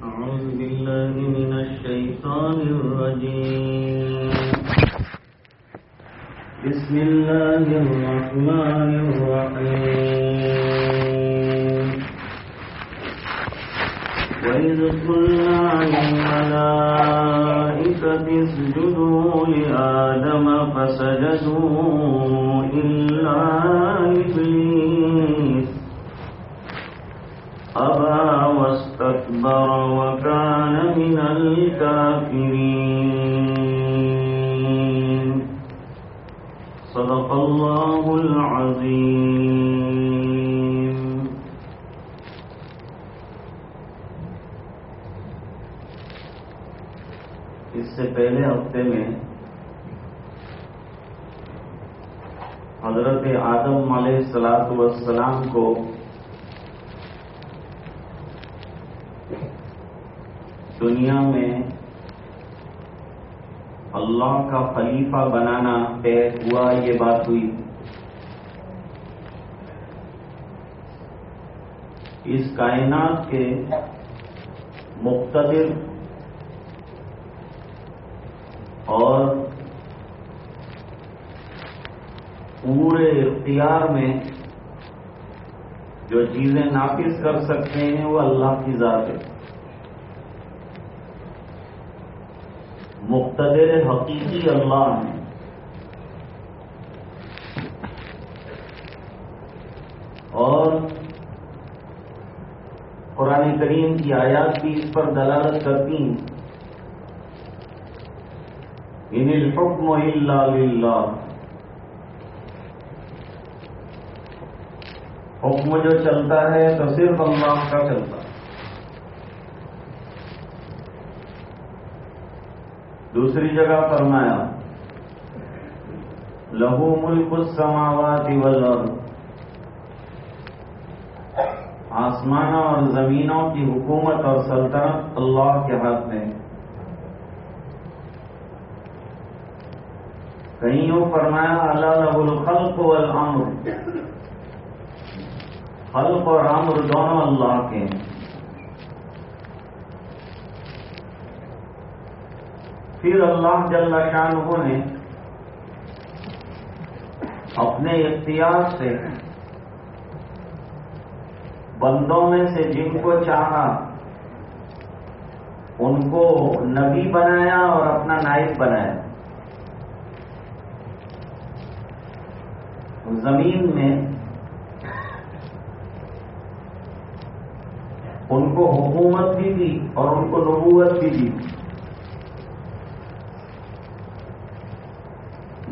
أعوذ بالله من الشيطان الرجيم. بسم الله الرحمن الرحيم. وإذ قلنا للملائكة اسجدوا لآدم فسجدوا إلا إبليس أبى واستكبر وكان من الكافرين. صدق الله العظيم. اس سے پہلے ہفتے میں حضرت آدم علیہ السلاط والسلام کو دنیا میں اللہ کا خلیفہ بنانا طے ہوا، یہ بات ہوئی۔ اس کائنات کے مقتدر اور پورے اختیار میں جو چیزیں نافذ کر سکتے ہیں، وہ اللہ کی ذات ہے۔ مقتدر حقیقی اللہ ہیں۔ اور قرآن کریم کی آیات بھی اس پر دلالت کرتی ہیں۔ ان الحکم الا للہ۔ حکم جو چلتا ہے تو صرف اللہ کا چلتا ہے۔ دوسری جگہ فرمایا، لہو ملک السماوات والارض. آسمانوں اور زمینوں کی حکومت اور سلطنت اللہ کے ہاتھ میں کہیں یوں فرمایا، اللہ لہ الخلق والامر. خلق اور امر دونوں اللہ کے ہیں۔ پھر اللہ جل شاہ نے اپنے اختیار سے بندوں میں سے جن کو چاہا، ان کو نبی بنایا اور اپنا نائب بنایا۔ زمین میں ان کو حکومت بھی دی اور ان کو نبوت بھی دی۔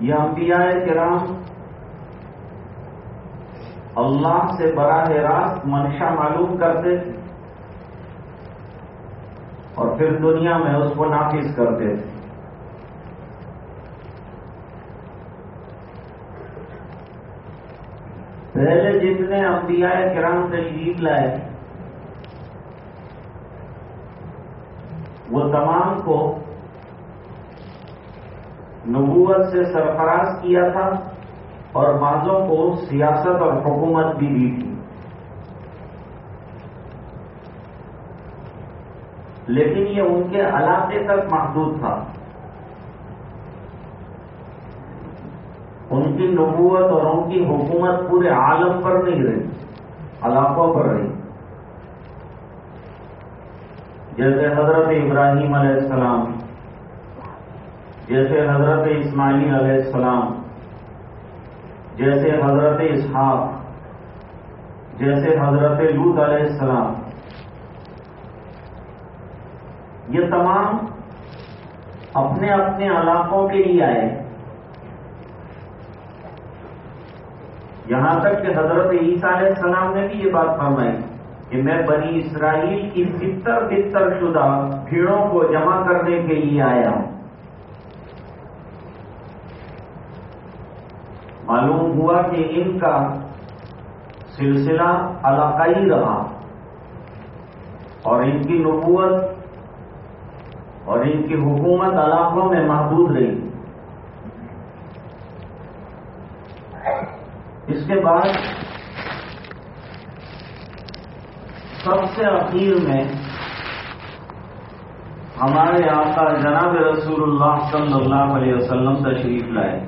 یہ انبیاء کرام اللہ سے براہ راست منشا معلوم کرتے تھے اور پھر دنیا میں اس کو نافذ کرتے تھے پہلے جتنے انبیاء کرام تشریف لائے، وہ تمام کو نبوت سے سرفراز کیا تھا اور بعضوں کو سیاست اور حکومت بھی دی تھی۔ لیکن یہ ان کے علاقے تک محدود تھا۔ ان کی نبوت اور ان کی حکومت پورے عالم پر نہیں رہی، علاقوں پر رہی۔ جیسے حضرت ابراہیم علیہ السلام جیسے حضرت اسماعیل علیہ السلام، جیسے حضرت اسحاق، جیسے حضرت لوت علیہ السلام۔ یہ تمام اپنے اپنے علاقوں کے لیے آئے۔ یہاں تک کہ حضرت عیسیٰ علیہ السلام نے بھی یہ بات فرمائی کہ میں بنی اسرائیل کی بتر بتر شدہ بھیڑوں کو جمع کرنے کے لیے آیا ہوں۔ معلوم ہوا کہ ان کا سلسلہ علاقائی رہا اور ان کی نبوت اور ان کی حکومت علاقوں میں محدود رہی۔ اس کے بعد سب سے اخیر میں ہمارے آقا جناب رسول اللہ صلی اللہ علیہ وسلم تشریف لائے۔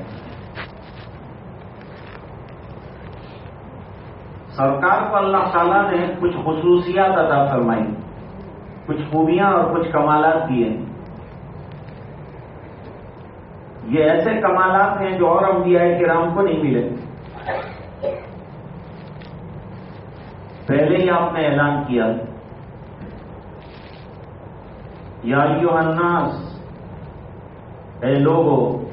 سرکار کو اللہ تعالیٰ نے کچھ خصوصیات ادا فرمائی، کچھ خوبیاں اور کچھ کمالات دیے یہ ایسے کمالات ہیں جو اور انبیاء کرام کو نہیں ملے۔ پہلے ہی آپ نے اعلان کیا۔ یا الناس، اے لوگو،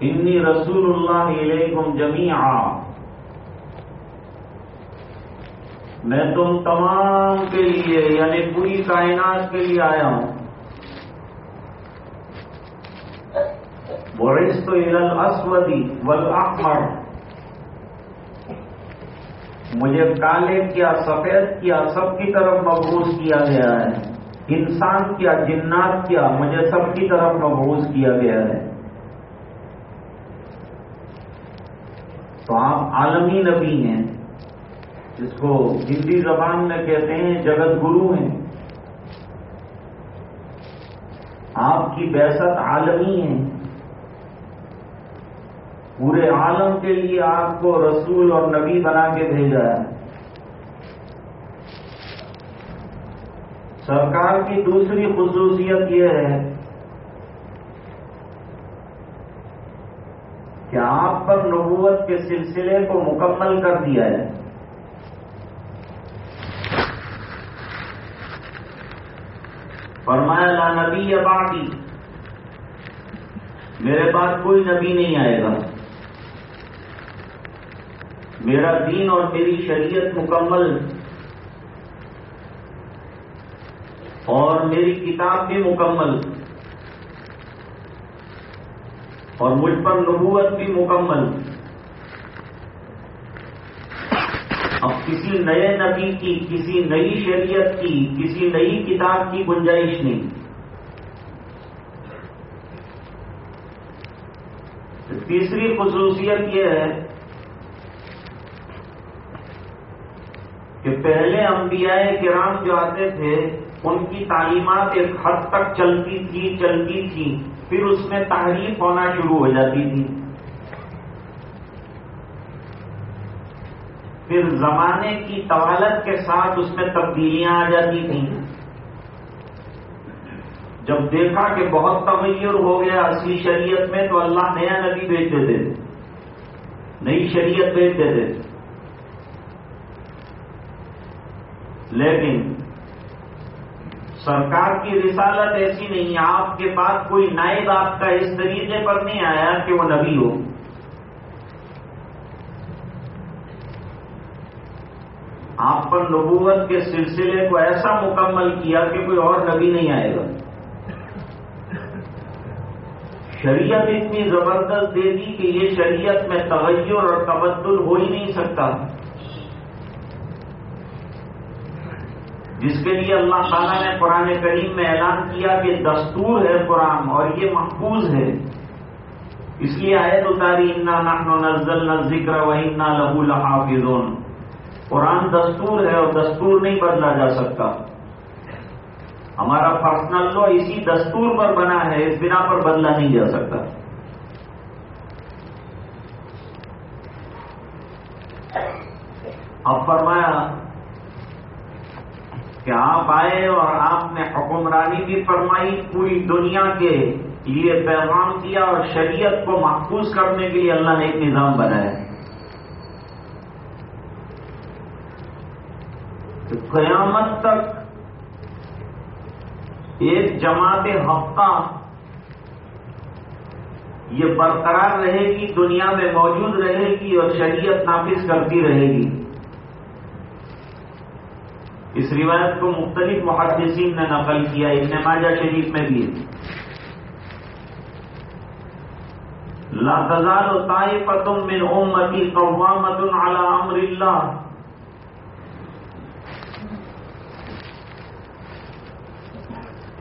انی رسول اللہ علیکم جمیعا۔ میں تم تمام کے لیے یعنی پوری کائنات کے لیے آیا ہوں۔ بورس تو اسودی والاحمر مجھے کالے کیا، سفید کیا، سب کی طرف مبوس کیا گیا ہے۔ انسان کیا، جنات کیا، مجھے سب کی طرف مبوس کیا گیا ہے۔ تو آپ عالمی نبی ہیں۔ جس کو ہندی زبان میں کہتے ہیں جگت گرو ہیں۔ آپ کی بحثت عالمی ہے۔ پورے عالم کے لیے آپ کو رسول اور نبی بنا کے بھیجا ہے۔ سرکار کی دوسری خصوصیت یہ ہے کہ آپ پر نبوت کے سلسلے کو مکمل کر دیا ہے۔ فرمایا، لا نبی باقی میرے پاس کوئی نبی نہیں آئے گا۔ میرا دین اور میری شریعت مکمل۔ اور میری کتاب بھی مکمل۔ اور مجھ پر نبوت بھی مکمل اب کسی نئے نبی کی، کسی نئی شریعت کی، کسی نئی کتاب کی گنجائش نہیں۔ تیسری خصوصیت یہ ہے کہ پہلے انبیاء کرام جو آتے تھے، ان کی تعلیمات ایک حد تک چلتی تھی چلتی تھی، پھر اس میں تحریف ہونا شروع ہو جاتی تھی۔ پھر زمانے کی طوالت کے ساتھ اس میں تبدیلیاں آ جاتی تھیں۔ جب دیکھا کہ بہت تغیر ہو گیا اصلی شریعت میں تو اللہ نیا نبی بھیج دیتے نئی شریعت بھیج دیتے لیکن سرکار کی رسالت ایسی نہیں، آپ کے پاس کوئی نائب آپ کا اس طریقے پر نہیں آیا کہ وہ نبی ہو آپ پر نبوت کے سلسلے کو ایسا مکمل کیا کہ کوئی اور نبی نہیں آئے گا۔ شریعت اتنی زبردست دے دی کہ یہ شریعت میں تغیر اور تبدل ہو ہی نہیں سکتا۔ جس کے لیے اللہ تعالیٰ نے قرآن کریم میں اعلان کیا کہ دستور ہے قرآن اور یہ محفوظ ہے۔ اس لیے آئے تو تاری انا نزل نہ ذکر و انا لہو لحافظون قرآن دستور ہے اور دستور نہیں بدلا جا سکتا۔ ہمارا پرسنل لو اسی دستور پر بنا ہے، اس بنا پر بدلا نہیں جا سکتا۔ اب فرمایا کہ آپ آئے اور آپ نے حکمرانی بھی فرمائی پوری دنیا کے لیے پیغام کیا اور شریعت کو محفوظ کرنے کے لیے اللہ نے ایک نظام بنایا۔ قیامت تک ایک جماعت ہفتہ یہ برقرار رہے گی، دنیا میں موجود رہے گی اور شریعت نافذ کرتی رہے گی۔ اس روایت کو مختلف محدثین نے نقل کیا، ابن ماجہ شریف میں بھی لا تزال طائفة من امتی قوامة على امر اللہ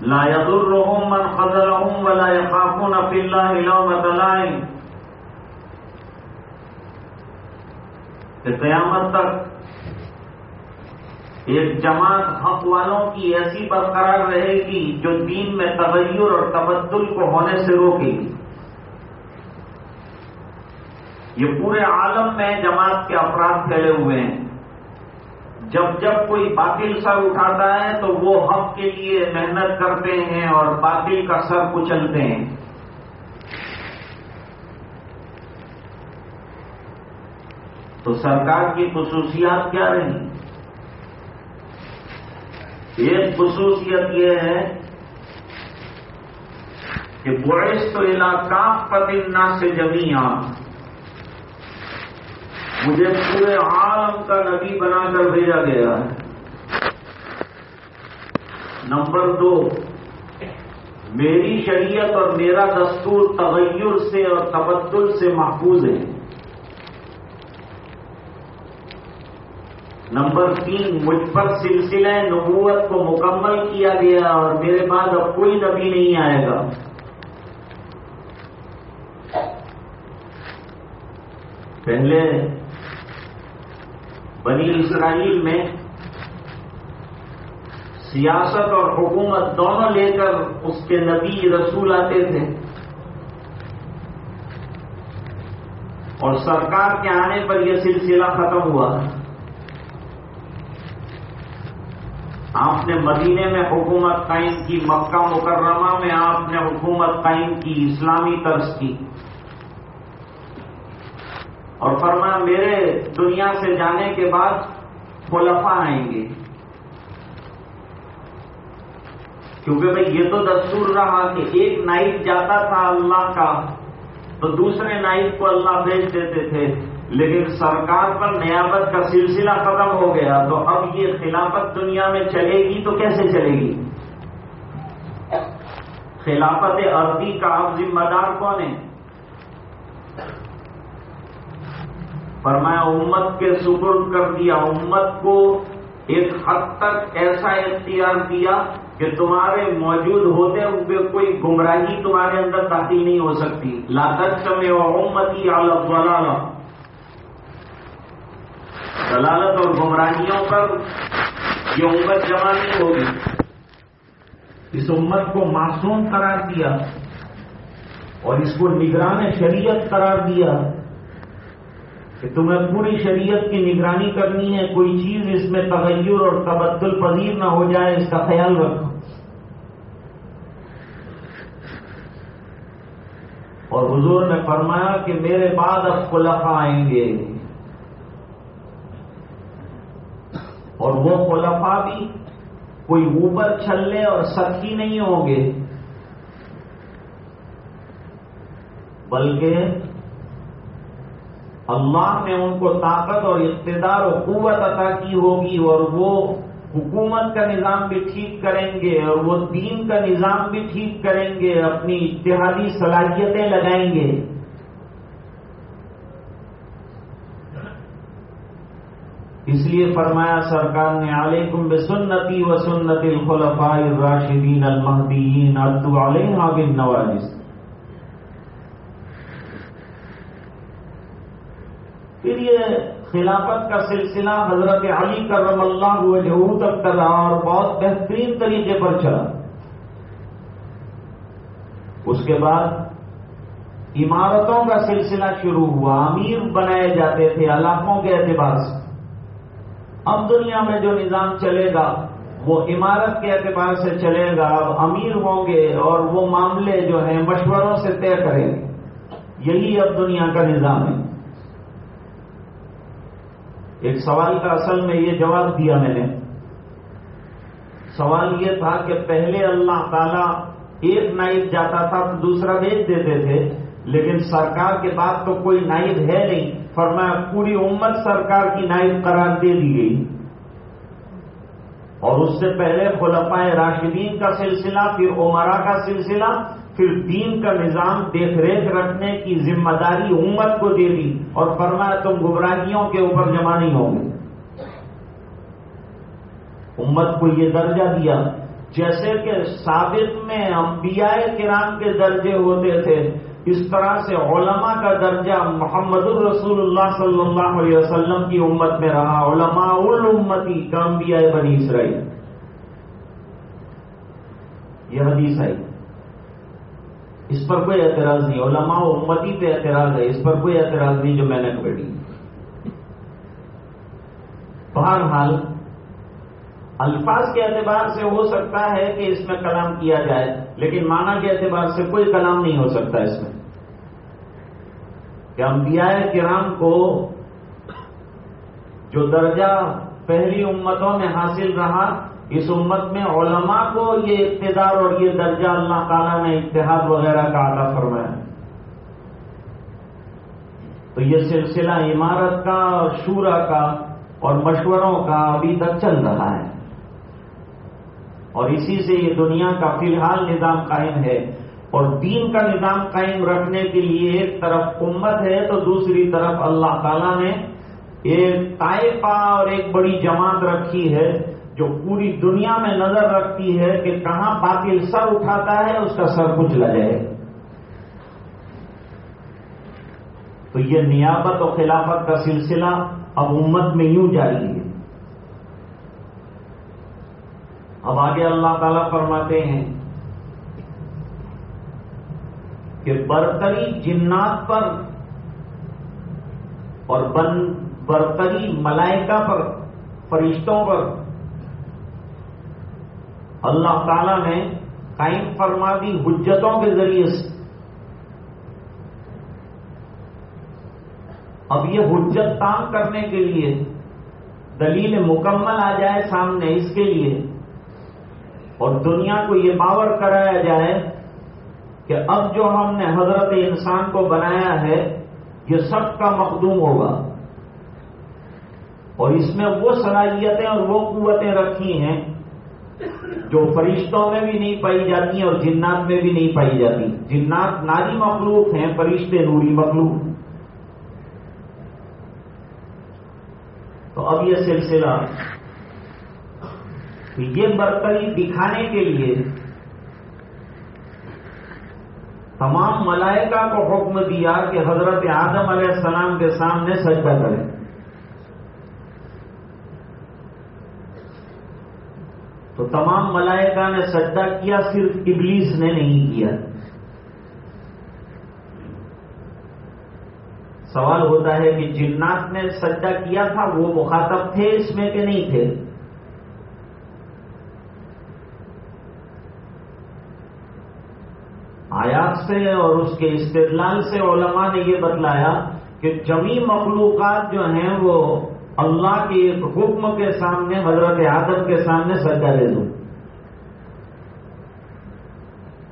لا يضرهم من خذلهم ولا يخافون في الله لومة لائم کہ قیامت تک ایک جماعت حق والوں کی ایسی برقرار رہے گی جو دین میں تغیر اور تبدل کو ہونے سے روکے گی۔ یہ پورے عالم میں جماعت کے افراد پھیلے ہوئے ہیں۔ جب جب کوئی باطل سر اٹھاتا ہے تو وہ حق کے لیے محنت کرتے ہیں اور باطل کا سر کچلتے ہیں۔ تو سرکار کی خصوصیات کیا رہی؟ ایک خصوصیت یہ ہے کہ بوئس تو علاقہ پتنہ سے جمیا مجھے پورے عالم کا نبی بنا کر بھیجا گیا ہے۔ نمبر دو، میری شریعت اور میرا دستور تغیر سے اور تبدل سے محفوظ ہے نمبر تین، مجھ پر سلسلہ نبوت کو مکمل کیا گیا اور میرے بعد اب کوئی نبی نہیں آئے گا۔ پہلے بنی اسرائیل میں سیاست اور حکومت دونوں لے کر اس کے نبی رسول آتے تھے۔ اور سرکار کے آنے پر یہ سلسلہ ختم ہوا۔ آپ نے مدینے میں حکومت قائم کی، مکہ مکرمہ میں آپ نے حکومت قائم کی، اسلامی طرز کی۔ اور فرمایا میرے دنیا سے جانے کے بعد خلفا آئیں گے۔ کیونکہ بھائی یہ تو دستور رہا کہ ایک نائٹ جاتا تھا اللہ کا، تو دوسرے نائٹ کو اللہ بھیج دیتے تھے۔ لیکن سرکار پر نیابت کا سلسلہ ختم ہو گیا، تو اب یہ خلافت دنیا میں چلے گی تو کیسے چلے گی؟ خلافت عربی کا اب ذمہ دار کون ہے؟ فرمایا امت کے سپرد کر دیا، امت کو ایک حد تک ایسا اختیار دیا کہ تمہارے موجود ہوتے ہوئے کوئی گمراہی تمہارے اندر داخل نہیں ہو سکتی۔ لاگت سمے اور امتی عالم دلالت اور گمراہیوں پر یہ امت جمع نہیں ہوگی۔ اس امت کو معصوم قرار دیا اور اس کو نگران شریعت قرار دیا۔ کہ تمہیں پوری شریعت کی نگرانی کرنی ہے، کوئی چیز اس میں تغیر اور تبدل پذیر نہ ہو جائے، اس کا خیال رکھو۔ اور حضور نے فرمایا کہ میرے بعد اب خلفا آئیں گے۔ اور وہ خلفا بھی کوئی اوپر چھلے اور سخی نہیں ہوں گے، بلکہ اللہ نے ان کو طاقت اور اقتدار و قوت عطا کی ہوگی اور وہ حکومت کا نظام بھی ٹھیک کریں گے اور وہ دین کا نظام بھی ٹھیک کریں گے، اپنی اتحادی صلاحیتیں لگائیں گے۔ اس لیے فرمایا سرکار نے، علیکم بے سنتی و سنت الخلفاء الراشدین المحدین ادو علیہ بن نواز پھر یہ خلافت کا سلسلہ حضرت علی کرم اللہ وجہ تک کرا اور بہت بہترین طریقے پر چلا۔ اس کے بعد عمارتوں کا سلسلہ شروع ہوا، امیر بنائے جاتے تھے علاقوں کے اعتبار سے۔ اب دنیا میں جو نظام چلے گا، وہ عمارت کے اعتبار سے چلے گا، اب امیر ہوں گے اور وہ معاملے جو ہیں مشوروں سے طے کریں گے۔ یہی اب دنیا کا نظام ہے۔ ایک سوال کا اصل میں یہ جواب دیا میں نے۔ سوال یہ تھا کہ پہلے اللہ تعالی ایک نائب جاتا تھا تو دوسرا بھیج دیتے تھے، لیکن سرکار کے بعد تو کوئی نائب ہے نہیں۔ فرمایا، پوری امت سرکار کی نائب قرار دے دی گئی۔ اور اس سے پہلے خلفائے راشدین کا سلسلہ، پھر عمرا کا سلسلہ پھر دین کا نظام دیکھ ریکھ رکھنے کی ذمہ داری امت کو دے دی اور فرمایا تم گمراہیوں کے اوپر جمع نہیں ہوں گے۔ امت کو یہ درجہ دیا۔ جیسے کہ سابق میں انبیاء کرام کے درجے ہوتے تھے، اس طرح سے علماء کا درجہ محمد الرسول اللہ صلی اللہ علیہ وسلم کی امت میں رہا۔ علماء الامتی کام بھی آئے بنی اسرائیل۔ یہ حدیث آئی اس پر کوئی اعتراض نہیں، علماء امتی پہ اعتراض ہے، اس پر کوئی اعتراض نہیں جو میں نے پڑھی بہرحال، الفاظ کے اعتبار سے ہو سکتا ہے کہ اس میں کلام کیا جائے، لیکن معنی کے اعتبار سے کوئی کلام نہیں ہو سکتا اس میں۔ کہ انبیاء کرام کو جو درجہ پہلی امتوں میں حاصل رہا اس امت میں علماء کو یہ اقتدار اور یہ درجہ اللہ تعالیٰ نے اتحاد وغیرہ کا عطا فرمایا۔ تو یہ سلسلہ عمارت کا اور شورا کا اور مشوروں کا ابھی تک چل رہا ہے۔ اور اسی سے یہ دنیا کا فی الحال نظام قائم ہے۔ اور دین کا نظام قائم رکھنے کے لیے ایک طرف امت ہے تو دوسری طرف اللہ تعالیٰ نے ایک طائفہ اور ایک بڑی جماعت رکھی ہے۔ جو پوری دنیا میں نظر رکھتی ہے کہ کہاں باطل سر اٹھاتا ہے، اس کا سر کچھ جائے تو یہ نیابت و خلافت کا سلسلہ اب امت میں یوں جاری ہے۔ اب آگے اللہ تعالیٰ فرماتے ہیں کہ برتری جنات پر اور برتری ملائکہ پر، فرشتوں پر اللہ تعالیٰ نے قائم فرما دی حجتوں کے ذریعے سے۔ اب یہ حجت کام کرنے کے لیے دلیل مکمل آ جائے سامنے اس کے لیے اور دنیا کو یہ باور کرایا جائے کہ اب جو ہم نے حضرت انسان کو بنایا ہے، یہ سب کا مخدوم ہوگا۔ اور اس میں وہ صلاحیتیں اور وہ قوتیں رکھی ہیں جو فرشتوں میں بھی نہیں پائی جاتی اور جنات میں بھی نہیں پائی جاتی جنات ناری مخلوق ہیں، فرشتے نوری مخلوق۔ تو اب یہ سلسلہ یہ برتری دکھانے کے لیے تمام ملائکہ کو حکم دیا کہ حضرت آدم علیہ السلام کے سامنے سجدہ کریں۔ تو تمام ملائکہ نے سجدہ کیا، صرف ابلیس نے نہیں کیا۔ سوال ہوتا ہے کہ جنات نے سجدہ کیا تھا، وہ مخاطب تھے اس میں کہ نہیں تھے؟ آیات سے اور اس کے استدلال سے علماء نے یہ بتلایا کہ جمی مخلوقات جو ہیں وہ اللہ کے ایک حکم کے سامنے، حضرت آدم کے سامنے سجا دے دوں۔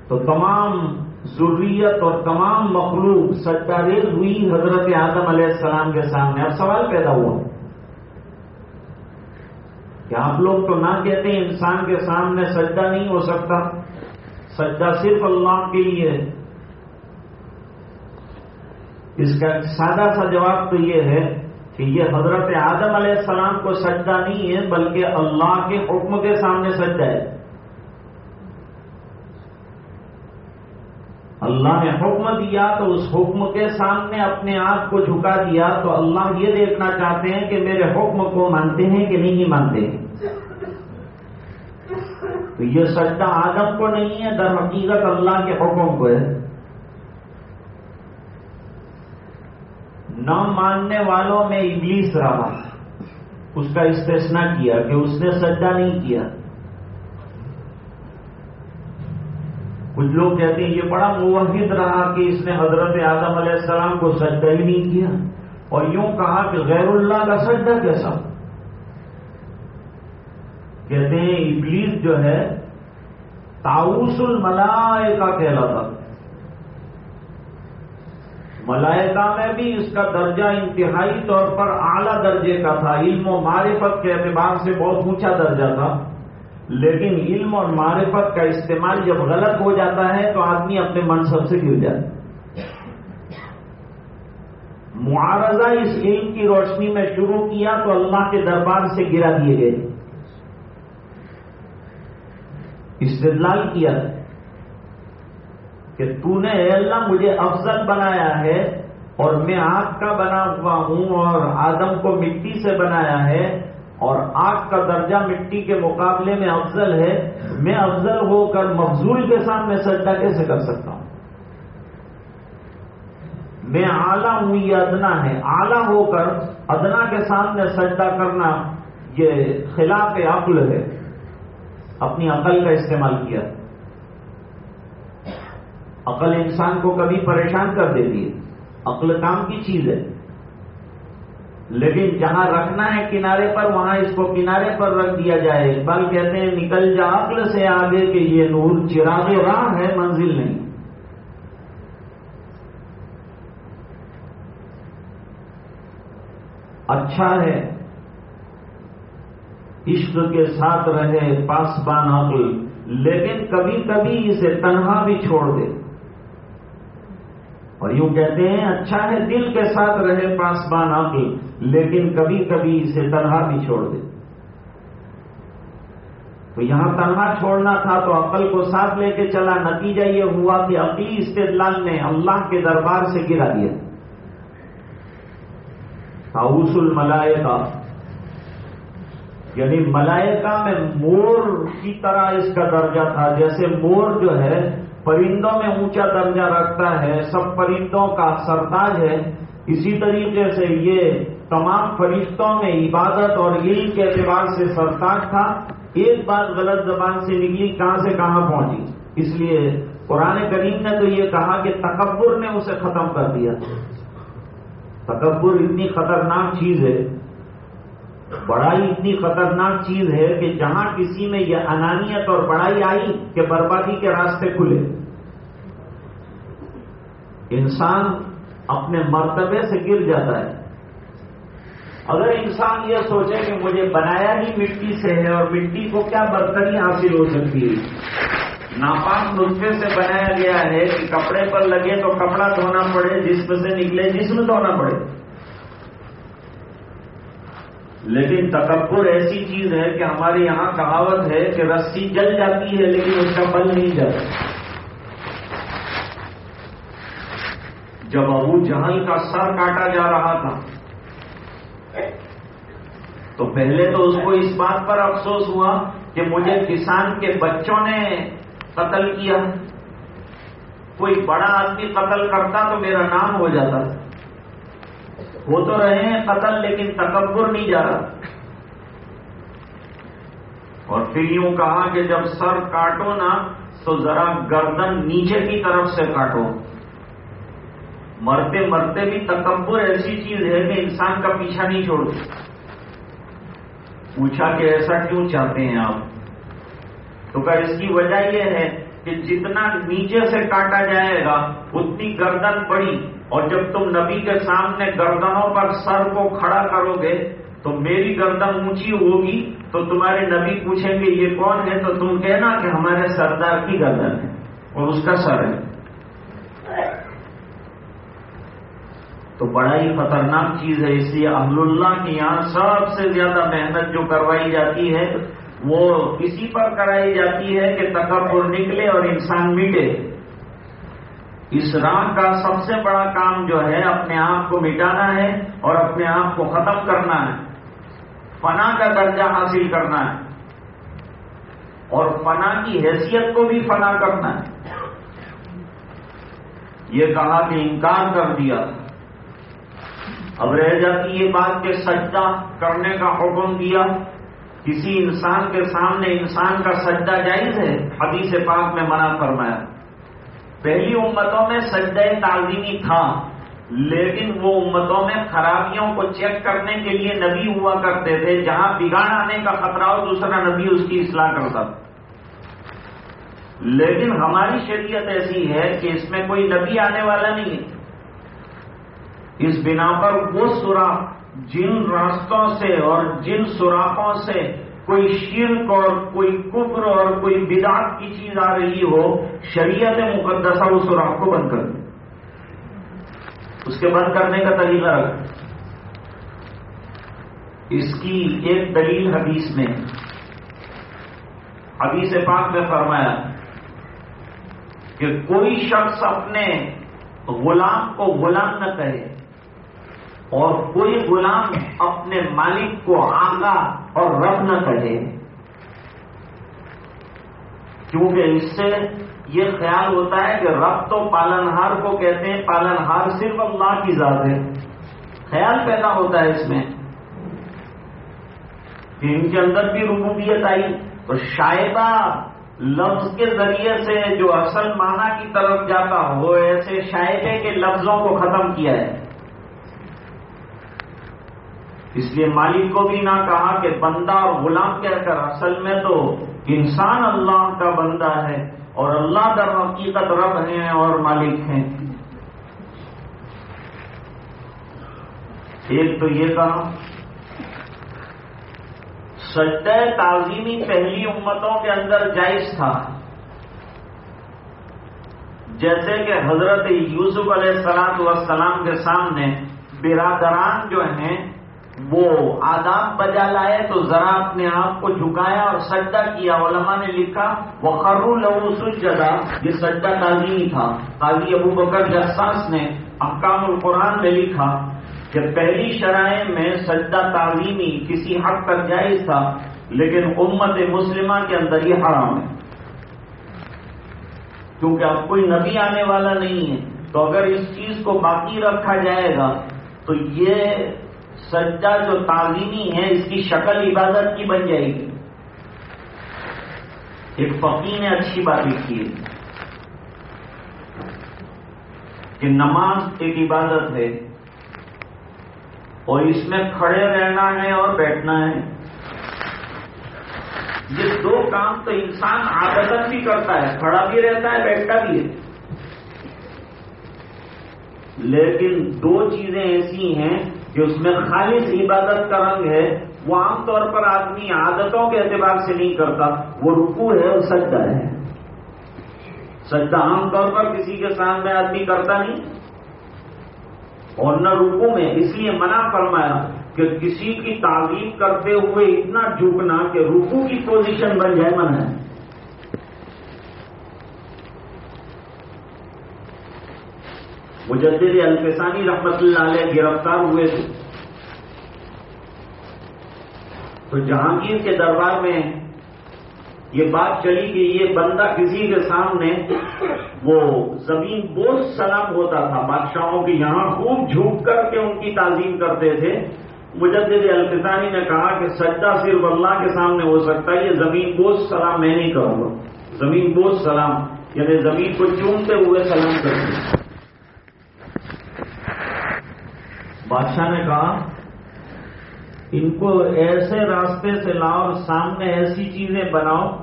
تو تمام ضروریت اور تمام مخلوق سجا ریز ہوئی حضرت آدم علیہ السلام کے سامنے۔ اب سوال پیدا ہوا۔ کہ آپ لوگ تو نہ کہتے ہیں انسان کے سامنے سجدہ نہیں ہو سکتا؟ سجدہ صرف اللہ کے لیے۔ اس کا سادہ سا جواب تو یہ ہے کہ یہ حضرت آدم علیہ السلام کو سجدہ نہیں ہے، بلکہ اللہ کے حکم کے سامنے سجدہ ہے۔ اللہ نے حکم دیا تو اس حکم کے سامنے اپنے آپ کو جھکا دیا تو اللہ یہ دیکھنا چاہتے ہیں کہ میرے حکم کو مانتے ہیں کہ نہیں مانتے تو یہ سجدہ آدم کو نہیں ہے، در حقیقت اللہ کے حکم کو ہے۔ نہ ماننے والوں میں ابلیس رہا اس کا استثنا کیا کہ اس نے سجدہ نہیں کیا۔ کچھ لوگ کہتے ہیں یہ بڑا موحد رہا کہ اس نے حضرت آدم علیہ السلام کو سجدہ ہی نہیں کیا۔ اور یوں کہا کہ غیر اللہ کا سجدہ کیسا؟ کہتے ہیں ابلیس جو ہے تاؤس الملائکہ کہلاتا ملائکہ میں بھی اس کا درجہ انتہائی طور پر اعلیٰ درجے کا تھا۔ علم و معرفت کے اعتبار سے بہت اونچا درجہ تھا۔ لیکن علم اور معرفت کا استعمال جب غلط ہو جاتا ہے تو آدمی اپنے منصب سے گر جاتا معارضہ اس علم کی روشنی میں شروع کیا تو اللہ کے دربار سے گرا دیے گئے۔ استدلال کیا۔ کہ تو نے اے اللہ مجھے افضل بنایا ہے اور میں آگ کا بنا ہوا ہوں اور آدم کو مٹی سے بنایا ہے اور آگ کا درجہ مٹی کے مقابلے میں افضل ہے میں افضل ہو کر مفضول کے سامنے سجدہ کیسے کر سکتا ہوں میں آلہ ہوں یہ ادنا ہے آلہ ہو کر ادنا کے سامنے سجدہ کرنا یہ خلاف عقل ہے اپنی عقل کا استعمال کیا عقل انسان کو کبھی پریشان کر دیتی ہے۔ عقل کام کی چیز ہے۔ لیکن جہاں رکھنا ہے کنارے پر، وہاں اس کو کنارے پر رکھ دیا جائے۔ بل کہتے ہیں، نکل جا عقل سے آگے کہ یہ نور چراغ راہ ہے، منزل نہیں۔ اچھا ہے عشق کے ساتھ رہے پاسبان عقل، لیکن کبھی کبھی اسے تنہا بھی چھوڑ دے۔ اور یوں کہتے ہیں اچھا ہے دل کے ساتھ رہے پاسبان عقل لیکن کبھی کبھی اسے تنہا بھی چھوڑ دے۔ تو یہاں تنہا چھوڑنا تھا تو عقل کو ساتھ لے کے چلا، نتیجہ یہ ہوا کہ عقلی استدلال نے اللہ کے دربار سے گرا دیا۔ تاؤس الملائکہ۔ یعنی ملائکہ میں مور کی طرح اس کا درجہ تھا، جیسے مور جو ہے پرندوں میں اونچا درجہ رکھتا ہے، سب پرندوں کا سرداج ہے۔ اسی طریقے سے یہ تمام فرشتوں میں عبادت اور علم کے اعتبار سے سرتاج تھا۔ ایک بات غلط زبان سے نکلی، کہاں سے کہاں پہنچی؟ اس لیے قرآن کریم نے تو یہ کہا کہ تکبر نے اسے ختم کر دیا۔ تکبر اتنی خطرناک چیز ہے، بڑائی اتنی خطرناک چیز ہے کہ جہاں کسی میں یہ انانیت اور بڑائی آئی کہ بربادی کے راستے کھلے۔ انسان اپنے مرتبے سے گر جاتا ہے۔ اگر انسان یہ سوچے کہ مجھے بنایا ہی مٹی سے ہے اور مٹی کو کیا برتری حاصل ہو سکتی ہے؟ ناپاک نسخے سے بنایا گیا ہے کہ کپڑے پر لگے تو کپڑا دھونا پڑے، جسم سے نکلے، جسم دھونا پڑے۔ لیکن تکبر ایسی چیز ہے کہ ہمارے یہاں کہاوت ہے کہ رسی جل جاتی ہے لیکن اس کا بل نہیں جاتا۔ جب ابو جہل کا سر کاٹا جا رہا تھا۔ تو پہلے تو اس کو اس بات پر افسوس ہوا کہ مجھے کسان کے بچوں نے قتل کیا۔ کوئی بڑا آدمی قتل کرتا تو میرا نام ہو جاتا۔ وہ تو رہے ہیں قتل لیکن تکبر نہیں جا رہا۔ اور پھر یوں کہا کہ جب سر کاٹو نا تو ذرا گردن نیچے کی طرف سے کاٹو۔ مرتے مرتے بھی تکبر ایسی چیز ہے کہ انسان کا پیچھا نہیں چھوڑتی پوچھا کہ ایسا کیوں چاہتے ہیں آپ؟ تو کہ اس کی وجہ یہ ہے کہ جتنا نیچے سے کاٹا جائے گا، اتنی گردن پڑی اور جب تم نبی کے سامنے گردنوں پر سر کو کھڑا کرو گے، تو میری گردن اونچی ہوگی۔ تو تمہارے نبی پوچھیں گے، یہ کون ہے؟ تو تم کہنا کہ ہمارے سردار کی گردن ہے اور اس کا سر ہے۔ تو بڑا ہی خطرناک چیز ہے، اس لیے احمد اللہ کے یہاں سب سے زیادہ محنت جو کروائی جاتی ہے، وہ اسی پر کرائی جاتی ہے کہ تکبر نکلے اور انسان مٹے۔ اس راہ کا سب سے بڑا کام جو ہے، اپنے آپ کو مٹانا ہے اور اپنے آپ کو ختم کرنا ہے۔ فنا کا درجہ حاصل کرنا ہے۔ اور فنا کی حیثیت کو بھی فنا کرنا ہے۔ یہ کہا کہ انکار کر دیا۔ اب رہ جاتی یہ بات کہ سجدہ کرنے کا حکم دیا۔ کسی انسان کے سامنے انسان کا سجدہ جائز ہے؟ حدیث پاک میں منع فرمایا۔ پہلی امتوں میں سجدہ تعظیمی تھا، لیکن وہ امتوں میں خرابیوں کو چیک کرنے کے لیے نبی ہوا کرتے تھے، جہاں بگاڑ آنے کا خطرہ ہو، دوسرا نبی اس کی اصلاح کرتا تھا۔ لیکن ہماری شریعت ایسی ہے کہ اس میں کوئی نبی آنے والا نہیں ہے۔ اس بنا پر وہ سوراخ جن راستوں سے اور جن سوراخوں سے کوئی شرک اور کوئی کفر اور کوئی بدعت کی چیز آ رہی ہو، شریعت مقدسہ اس سوراخ کو بند کر دیں اس کے بند کرنے کا طریقہ رکھ۔ اس کی ایک دلیل حدیث میں۔ حدیث پاک میں فرمایا کہ کوئی شخص اپنے غلام کو غلام نہ کہے۔ اور کوئی غلام اپنے مالک کو آگا اور رب نہ کہے کیونکہ اس سے یہ خیال ہوتا ہے کہ رب تو پالنہار کو کہتے ہیں، پالنہار صرف اللہ کی ذات ہے۔ خیال پیدا ہوتا ہے اس میں۔ کہ ان کے اندر بھی ربوبیت آئی۔ تو شاید لفظ کے ذریعے سے جو اصل معنی کی طرف جاتا وہ ایسے شاعبے کے لفظوں کو ختم کیا ہے۔ اس لیے مالک کو بھی نہ کہا کہ بندہ اور غلام کہہ کر اصل میں تو انسان اللہ کا بندہ ہے اور اللہ در حقیقت رب ہیں اور مالک ہیں۔ ایک تو یہ کہا، سجدہ تعظیمی پہلی امتوں کے اندر جائز تھا۔ جیسے کہ حضرت یوسف علیہ السلام والسلام کے سامنے برادران جو ہیں وہ آداب بجا لائے تو ذرا اپنے آپ کو جھکایا اور سجدہ کیا۔ علماء نے لکھا وہ خرو لہو سجدہ یہ سجدہ تعظیمی تھا۔ قاضی ابو بکر جساس نے احکام القرآن میں لکھا کہ پہلی شرائع میں سجدہ تعلیمی کسی حق تک جائز تھا، لیکن امت مسلمہ کے اندر یہ حرام ہے۔ کیونکہ اب کوئی نبی آنے والا نہیں ہے، تو اگر اس چیز کو باقی رکھا جائے گا، تو یہ سجدہ جو تعلیمی ہے، اس کی شکل عبادت کی بن جائے گی۔ ایک فقی نے اچھی بات لکھی ہے کہ نماز ایک عبادت ہے اور اس میں کھڑے رہنا ہے اور بیٹھنا ہے۔ یہ دو کام تو انسان آدت بھی کرتا ہے، کھڑا بھی رہتا ہے، بیٹھتا بھی ہے۔ لیکن دو چیزیں ایسی ہیں کہ اس میں خالص عبادت کا رنگ ہے، وہ عام طور پر آدمی عادتوں کے اعتبار سے نہیں کرتا، وہ رکو ہے اور سجدہ ہے۔ سجدہ عام طور پر کسی کے سامنے آدمی کرتا نہیں۔ اور نہ رکو میں، اس لیے منع فرمایا کہ کسی کی تعلیم کرتے ہوئے اتنا جھکنا کہ رکو کی پوزیشن بن جائے من ہے مجدد الفسانی رحمت اللہ علیہ گرفتار ہوئے تھے۔ تو جہانگیر کے دربار میں یہ بات چلی کہ یہ بندہ کسی کے سامنے وہ زمین بوجھ سلام ہوتا تھا، بادشاہوں کے یہاں خوب جھوک کر کے ان کی تعظیم کرتے تھے۔ مجدد الفطانی نے کہا کہ سجدہ صرف اللہ کے سامنے ہو سکتا ہے، یہ زمین بوجھ سلام میں نہیں کروں گا۔ زمین بوجھ سلام یعنی زمین کو چومتے ہوئے سلام کرتے بادشاہ نے کہا، ان کو ایسے راستے سے لاؤ اور سامنے ایسی چیزیں بناؤ،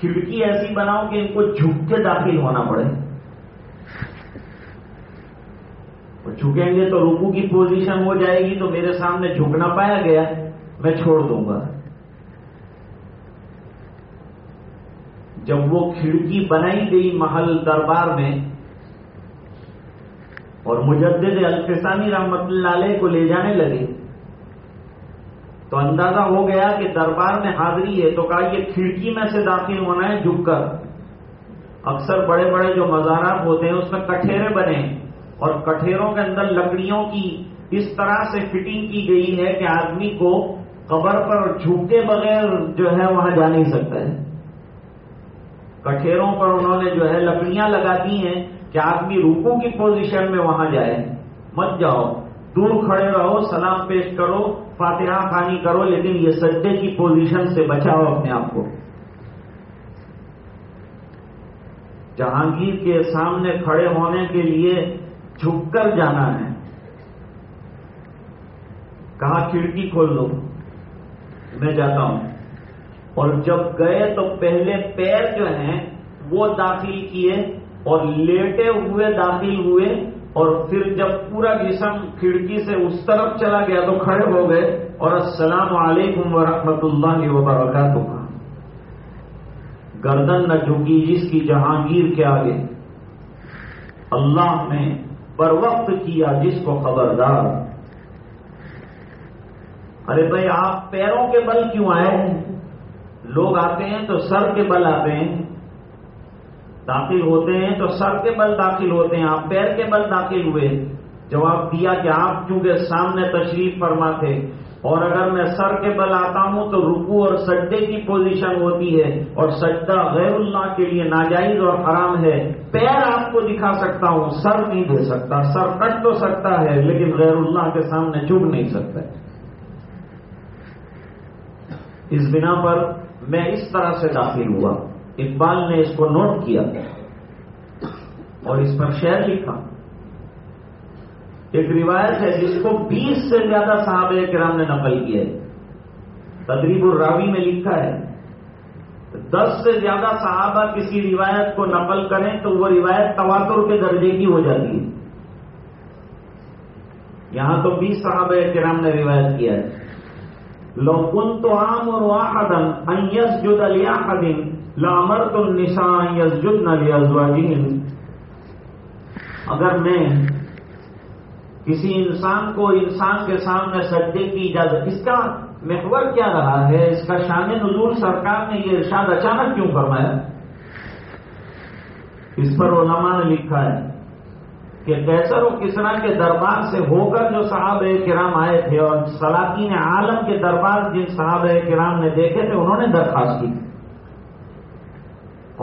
کھڑکی ایسی بناؤ کہ ان کو جھک کے داخل ہونا پڑے۔ جھکیں گے تو رکو کی پوزیشن ہو جائے گی تو میرے سامنے جھکنا پایا گیا، میں چھوڑ دوں گا۔ جب وہ کھڑکی بنائی گئی محل دربار میں اور مجدد الفسانی رحمت اللہ علیہ کو لے جانے لگے۔ تو اندازہ ہو گیا کہ دربار میں حاضری ہے تو کہا یہ کھڑکی میں سے داخل ہونا ہے جھک کر۔ اکثر بڑے بڑے جو مزارات ہوتے ہیں اس میں کٹھیرے بنے اور کٹھیروں کے اندر لکڑیوں کی اس طرح سے فٹنگ کی گئی ہے کہ آدمی کو قبر پر جھوکے بغیر جو ہے وہاں جا نہیں سکتا ہے۔ کٹھیروں پر انہوں نے جو ہے لکڑیاں لگا دی ہیں کہ آدمی روکو کی پوزیشن میں وہاں جائے۔ مت جاؤ۔ دور کھڑے رہو، سلام پیش کرو، فاتحہ خانی کرو، لیکن یہ سجدے کی پوزیشن سے بچاؤ اپنے آپ کو۔ جہانگیر کے سامنے کھڑے ہونے کے لیے جھک کر جانا ہے۔ کہا، کھڑکی کھول لو۔ میں جاتا ہوں۔ اور جب گئے تو پہلے پیر جو ہیں وہ داخل کیے۔ اور لیٹے ہوئے داخل ہوئے اور پھر جب پورا جسم کھڑکی سے اس طرف چلا گیا تو کھڑے ہو گئے اور السلام علیکم ورحمۃ اللہ وبرکاتہ۔ گردن نہ جھکی جس کی جہانگیر کے آگے۔ اللہ نے پر وقت کیا جس کو خبردار۔ ارے بھائی، آپ پیروں کے بل کیوں آئے؟ لوگ آتے ہیں تو سر کے بل آتے ہیں۔ داخل ہوتے ہیں تو سر کے بل داخل ہوتے ہیں، آپ پیر کے بل داخل ہوئے۔ جواب دیا کہ آپ چونکہ سامنے تشریف فرما تھے اور اگر میں سر کے بل آتا ہوں تو رکو اور سجدے کی پوزیشن ہوتی ہے، اور سجدہ غیر اللہ کے لیے ناجائز اور حرام ہے۔ پیر آپ کو دکھا سکتا ہوں، سر نہیں دے سکتا، سر کٹ تو سکتا ہے، لیکن غیر اللہ کے سامنے چپ نہیں سکتا۔ اس بنا پر میں اس طرح سے داخل ہوا۔ اقبال نے اس کو نوٹ کیا اور اس پر شعر لکھا۔ ایک روایت ہے جس کو بیس سے زیادہ صحابہ کرام نے نقل کیا ہے۔ تدریب الراوی میں لکھا ہے، دس سے زیادہ صحابہ کسی روایت کو نقل کریں تو وہ روایت تواتر کے درجے کی ہو جاتی ہے۔ یہاں تو بیس صحابہ کرام نے روایت کیا ہے۔ لوکن تو عام اور واحدن یس جد الحدین لامر تو اگر میں کسی انسان کو انسان کے سامنے سجدے کی اجازت اس کا محور کیا رہا ہے؟ اس کا شان نزول سرکار نے یہ ارشاد اچانک کیوں فرمایا؟ اس پر علماء نے لکھا ہے کہ کیسر و کسرا کے دربار سے ہو کر جو صاحب کرام آئے تھے اور سلاطین عالم کے دربار جن صاحب کرام نے دیکھے تھے، انہوں نے درخواست کی۔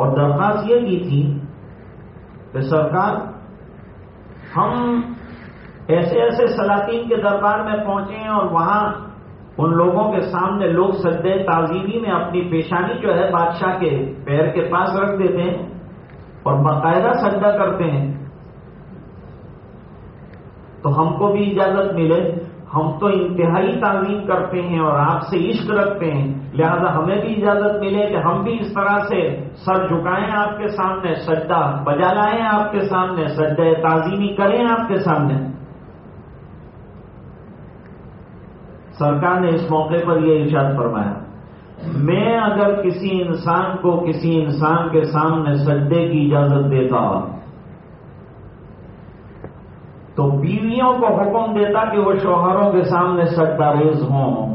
اور درخواست یہ کی تھی کہ سرکار، ہم ایسے ایسے سلاطین کے دربار میں پہنچے ہیں اور وہاں ان لوگوں کے سامنے لوگ سدے تعظیمی میں اپنی پیشانی جو ہے بادشاہ کے پیر کے پاس رکھ دیتے ہیں اور باقاعدہ سجدہ کرتے ہیں۔ تو ہم کو بھی اجازت ملے۔ ہم تو انتہائی تعلیم کرتے ہیں اور آپ سے عشق رکھتے ہیں۔ لہذا ہمیں بھی اجازت ملے کہ ہم بھی اس طرح سے سر جھکائیں آپ کے سامنے، سجدہ بجا لائیں آپ کے سامنے، سجدہ تعظیمی کریں آپ کے سامنے۔ سرکار نے اس موقع پر یہ ارشاد فرمایا، میں اگر کسی انسان کو کسی انسان کے سامنے سجدے کی اجازت دیتا ہوں تو بیویوں کو حکم دیتا کہ وہ شوہروں کے سامنے سجدہ ریز ہوں۔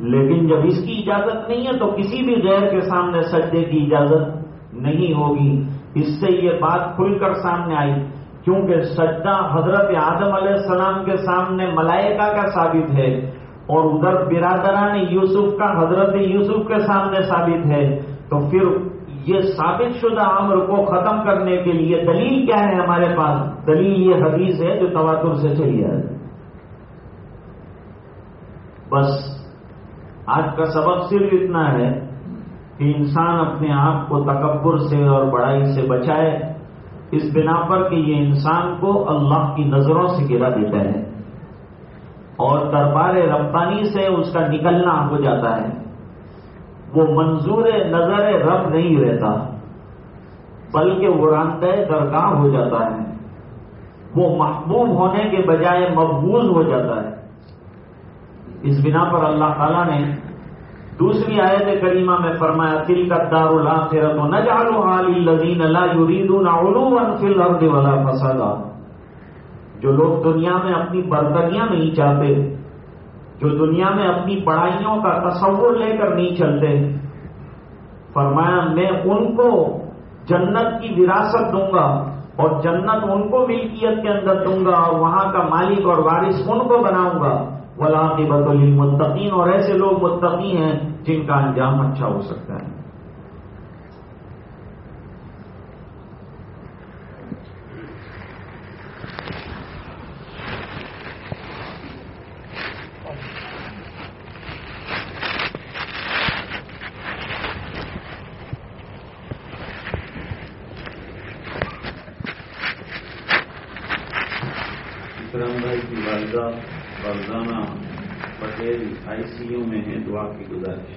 لیکن جب اس کی اجازت نہیں ہے تو کسی بھی غیر کے سامنے سجدے کی اجازت نہیں ہوگی۔ اس سے یہ بات کھل کر سامنے آئی، کیونکہ سجدہ حضرت آدم علیہ السلام کے سامنے ملائکہ کا ثابت ہے اور ادھر برادران یوسف کا حضرت یوسف کے سامنے ثابت ہے۔ تو پھر یہ ثابت شدہ عمر کو ختم کرنے کے لیے دلیل کیا ہے ہمارے پاس؟ دلیل یہ حدیث ہے جو تواتر سے چلی ہے۔ بس، آج کا سبق صرف اتنا ہے کہ انسان اپنے آپ کو تکبر سے اور بڑائی سے بچائے، اس بنا پر کہ یہ انسان کو اللہ کی نظروں سے گرا دیتا ہے اور دربار ربانی سے اس کا نکلنا ہو جاتا ہے۔ وہ منظور نظر رب نہیں رہتا، بلکہ وہ راندہ درگاہ ہو جاتا ہے۔ وہ محبوب ہونے کے بجائے مقبوض ہو جاتا ہے۔ اس بنا پر اللہ تعالیٰ نے دوسری آیت کریمہ میں فرمایا تل کا دار الآخرت نہ جالو علی لذین اللہ یریدون علوا فی الارض ولا فسادا۔ جو لوگ دنیا میں اپنی برتریاں نہیں چاہتے جو دنیا میں اپنی پڑھائیوں کا تصور لے کر نہیں چلتے، فرمایا میں ان کو جنت کی وراثت دوں گا اور جنت ان کو ملکیت کے اندر دوں گا اور وہاں کا مالک اور وارث ان کو بناؤں گا۔ ولا بطول متقین اور ایسے لوگ متقی ہیں جن کا انجام اچھا ہو سکتا ہے بھائی کی والدہ Farzana Patel I C U میں ہیں دعا کی گزارش۔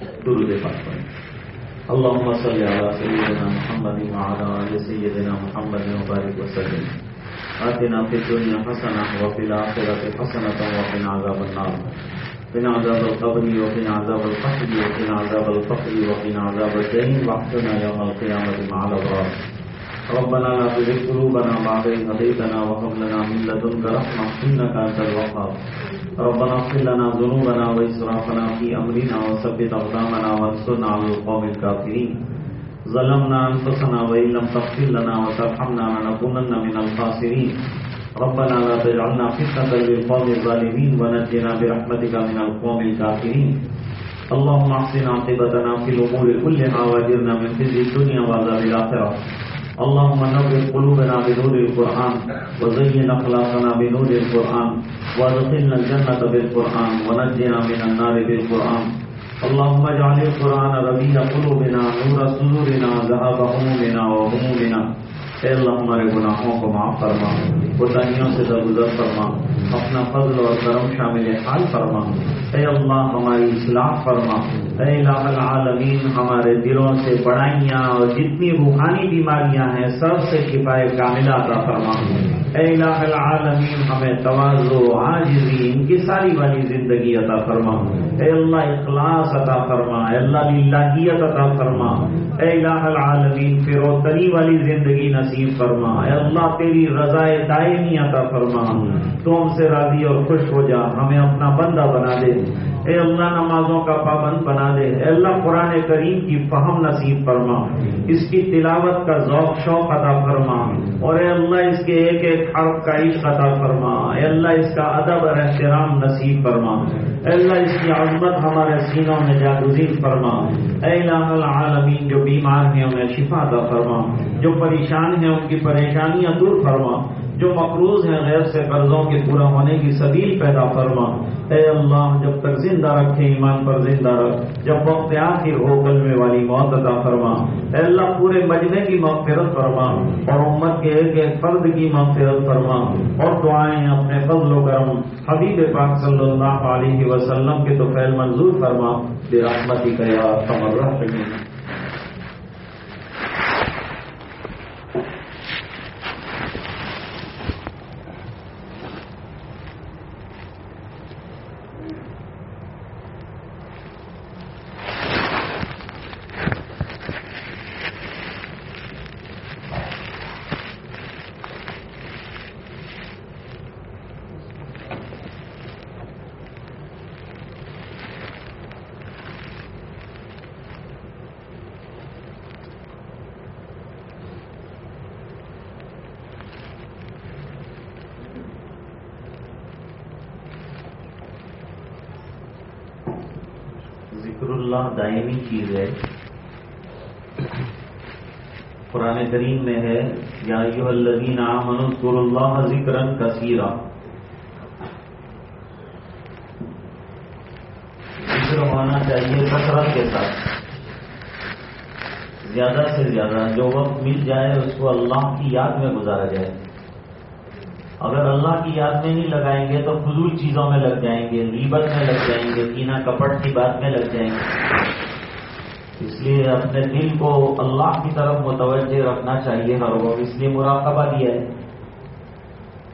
درود پاک۔ پر اللهم صل على سيدنا محمد وعلى ال سيدنا محمد وبارك وسلم۔ آتنا في الدنيا حسنة وفي الآخرة حسنة وقنا عذاب النار۔ قنا عذاب القبر وقنا عذاب القتل وقنا عذاب الفقر وقنا عذاب الدين واحشرنا يوم القيامة مع الأبرار ربنا لا تزغ قلوبنا بعد إذ هديتنا وهب لنا من لدنك رحمة إنك أنت الوهاب. ربنا اغفر لنا ذنوبنا وإسرافنا في أمرنا وثبت أقدامنا وانصرنا على القوم الكافرين. ظلمنا أنفسنا وإن لم تغفر لنا وترحمنا لنكونن من الخاسرين. ربنا لا تجعلنا فتنة للقوم الظالمين ونجنا برحمتك من القوم الكافرين. اللهم احسن عاقبتنا في الأمور كلها واجرنا من خزي الدنيا وعذاب الآخرة. اللهم نور قلوبنا بنور القرآن، وزين أخلاقنا بنور القرآن وادخلنا الجنة بالقرآن، ونجنا من النار بالقرآن. اللهم اجعل القرآن ربيع قلوبنا، نور صدورنا، ذهاب همومنا وهمومنا اے اللہ ہمارے گناہوں کو معاف فرما قربانیوں سے درگزر فرما، اپنا فضل اور کرم شامل حال فرما۔ اے اللہ، ہماری اصلاح فرما۔ اے الہ العالمین، ہمارے دلوں سے بڑائیاں اور جتنی روحانی بیماریاں ہیں، سب سے شفائے کاملہ عطا فرما۔ اے الہ العالمین، ہمیں توازو عاجزی، ان کی ساری والی زندگی عطا فرما۔ اے اللہ، اخلاص عطا فرما۔ اے اللہ للہیت عطا فرما۔ اے الہ العالمین، فروتنی والی زندگی نصیب نصیب فرما۔ اے اللہ، تیری رضائے دائمی عطا فرما۔ تو ہم سے راضی اور خوش ہو جا۔ ہمیں اپنا بندہ بنا دے۔ اے اللہ، نمازوں کا پابند بنا دے۔ اے اللہ، قرآن کریم کی فہم نصیب فرما۔ اس کی تلاوت کا ذوق، شوق عطا فرما۔ اور اے اللہ، اس کے ایک ایک حرف کا عشق عطا فرما۔ اے اللہ، اس کا ادب اور احترام نصیب فرما۔ اے اللہ، اس کی عظمت ہمارے سینوں میں جاگزین فرما۔ اے الہ العالمین، جو بیمار ہیں، انہیں شفا عطا فرما۔ جو پریشان ہیں ان کی پریشانیاں دور فرما، جو مقروض ہیں غیر سے قرضوں کے پورا ہونے کی سبیل پیدا فرما۔ اے اللہ، جب تک زندہ رکھے ایمان پر زندہ رکھ۔ جب وقت آخر ہو، کلمے والی موت عطا فرما۔ اے اللہ، پورے مجمے کی مغفرت فرما۔ اور امت کے ایک ایک فرد کی مغفرت فرما۔ اور دعائیں اپنے فضل و کرم حبیب پاک صلی اللہ علیہ وسلم کے تو فیل منظور فرما۔ بے رحمتی کا یا قمر رحمین ذکر اللہ دائمی چیز ہے قرآن کریم میں ہے یا ایوہ الذین آمنوا اذکروا اللہ ذکرا کثیرا ذکر ہونا چاہیے کثرت کے ساتھ. زیادہ سے زیادہ جو وقت مل جائے اس کو اللہ کی یاد میں گزارا جائے. اگر اللہ کی یاد میں نہیں لگائیں گے تو فضول چیزوں میں لگ جائیں گے ریبت میں لگ جائیں گے، کینا کپٹ کی بات میں لگ جائیں گے۔ اس لیے اپنے دل کو اللہ کی طرف متوجہ رکھنا چاہیے ہر وقت۔ اس لیے مراقبہ دیا ہے۔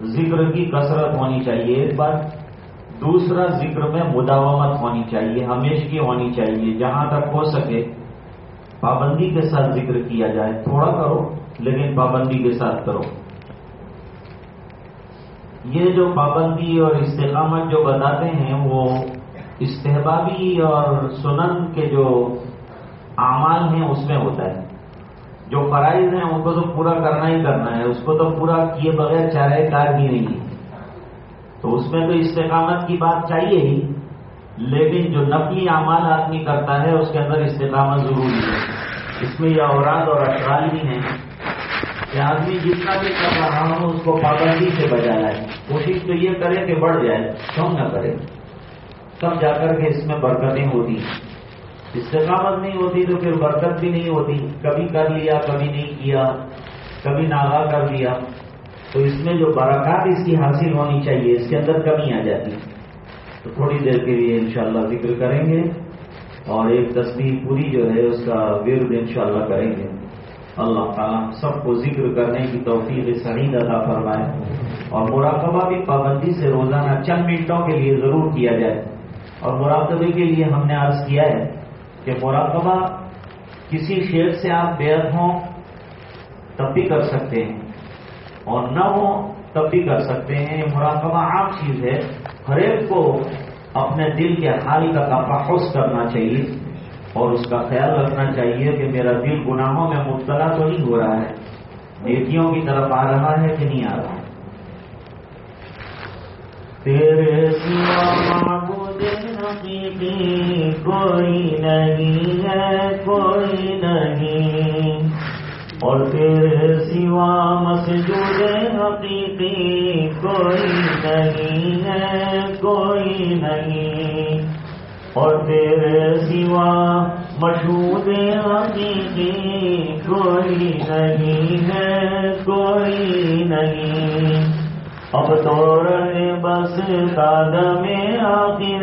ذکر کی کثرت ہونی چاہیے ایک بات دوسرا، ذکر میں مداومت ہونی چاہیے، ہمیشگی ہونی چاہیے، جہاں تک ہو سکے۔ پابندی کے ساتھ ذکر کیا جائے۔ تھوڑا کرو، لیکن پابندی کے ساتھ کرو۔ یہ جو پابندی اور استقامت جو بتاتے ہیں، وہ استحبابی اور سنن کے جو اعمال ہیں اس میں ہوتا ہے۔ جو فرائض ہیں ان کو تو پورا کرنا ہی کرنا ہے، اس کو تو پورا کیے بغیر چارے کار بھی نہیں ہے۔ تو اس میں تو استقامت کی بات چاہیے ہی، لیکن جو نقلی اعمال آدمی کرتا ہے، اس کے اندر استقامت ضروری ہے۔ اس میں یہ اوراد اور اشغال بھی ہیں کہ آدمی جتنا بھی کر رہا ہوں اس کو پابندی سے بجانا ہے۔ کوشش تو یہ کرے کہ بڑھ جائے، کیوں نہ کرے؟ تب جا کر کے اس میں برکتیں ہوتی ہیں۔ استقامت نہیں ہوتی تو پھر برکت بھی نہیں ہوتی۔ کبھی کر لیا، کبھی نہیں کیا، کبھی ناغا کر لیا۔ تو اس میں جو برکات اس کی حاصل ہونی چاہیے، اس کے اندر کمی آ جاتی۔ تو تھوڑی دیر کے لیے انشاءاللہ ذکر کریں گے اور ایک تصویر پوری جو ہے، اس کا ورد انشاءاللہ کریں گے۔ اللہ تعالیٰ سب کو ذکر کرنے کی توفیق صحیح ادا فرمائے۔ اور مراقبہ بھی پابندی سے روزانہ چند منٹوں کے لیے ضرور کیا جائے۔ اور مراقبے کے لیے ہم نے عرض کیا ہے کہ مراقبہ کسی شیر سے آپ بیعت ہوں تب بھی کر سکتے ہیں اور نہ ہو تب بھی کر سکتے ہیں۔ مراقبہ عام چیز ہے، ہر ایک کو اپنے دل کے حال کا تفحص کرنا چاہیے اور اس کا خیال رکھنا چاہیے کہ میرا دل گناہوں میں مبتلا تو نہیں ہو رہا ہے۔ نیکیوں کی طرف آ رہا ہے کہ نہیں آ رہا؟ تیرے سوا حقیقی کوئی نہیں ہے کوئی نہیں اور تیرے سوا مسجود حقیقی کوئی نہیں ہے کوئی نہیں اور تیرے سوا مشہور حقیقی کوئی نہیں ہے کوئی نہیں اب توڑنے بس داد میں آخر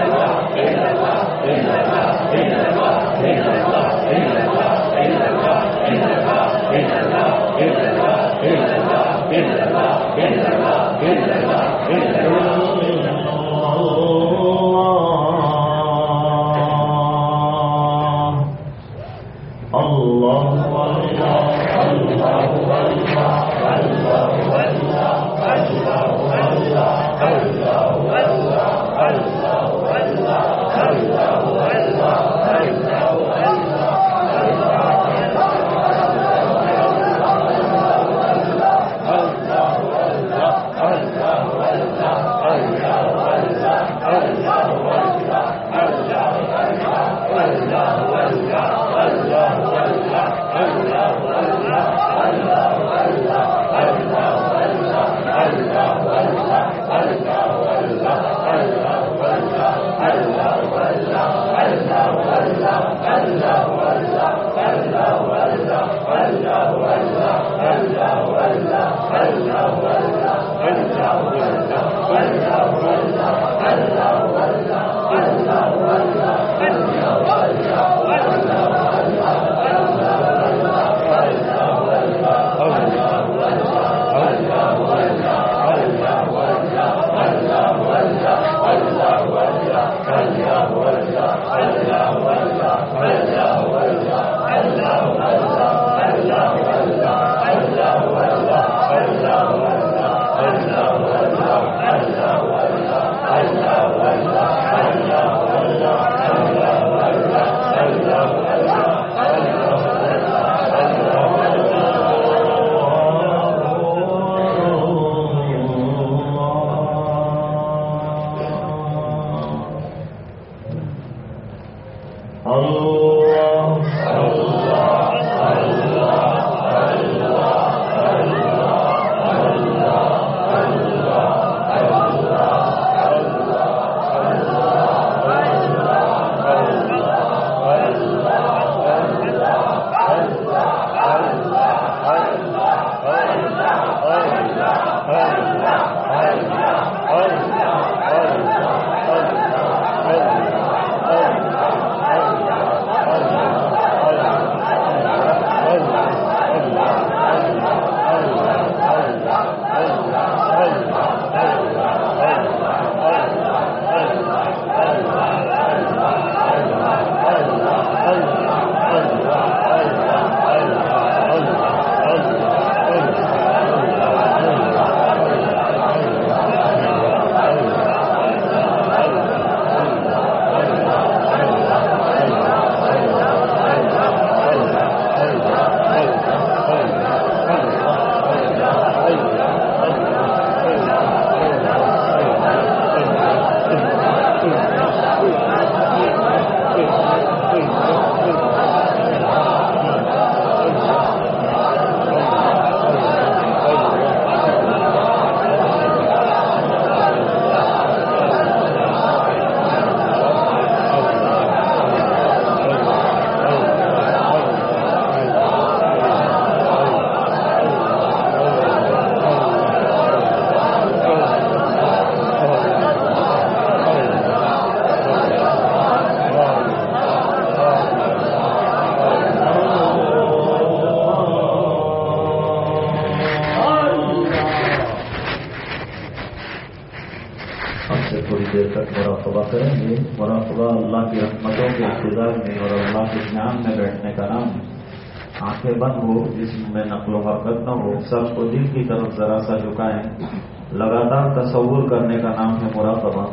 سب کو دل کی طرف ذرا سا جھکائیں۔ لگاتار تصور کرنے کا نام ہے مراقبہ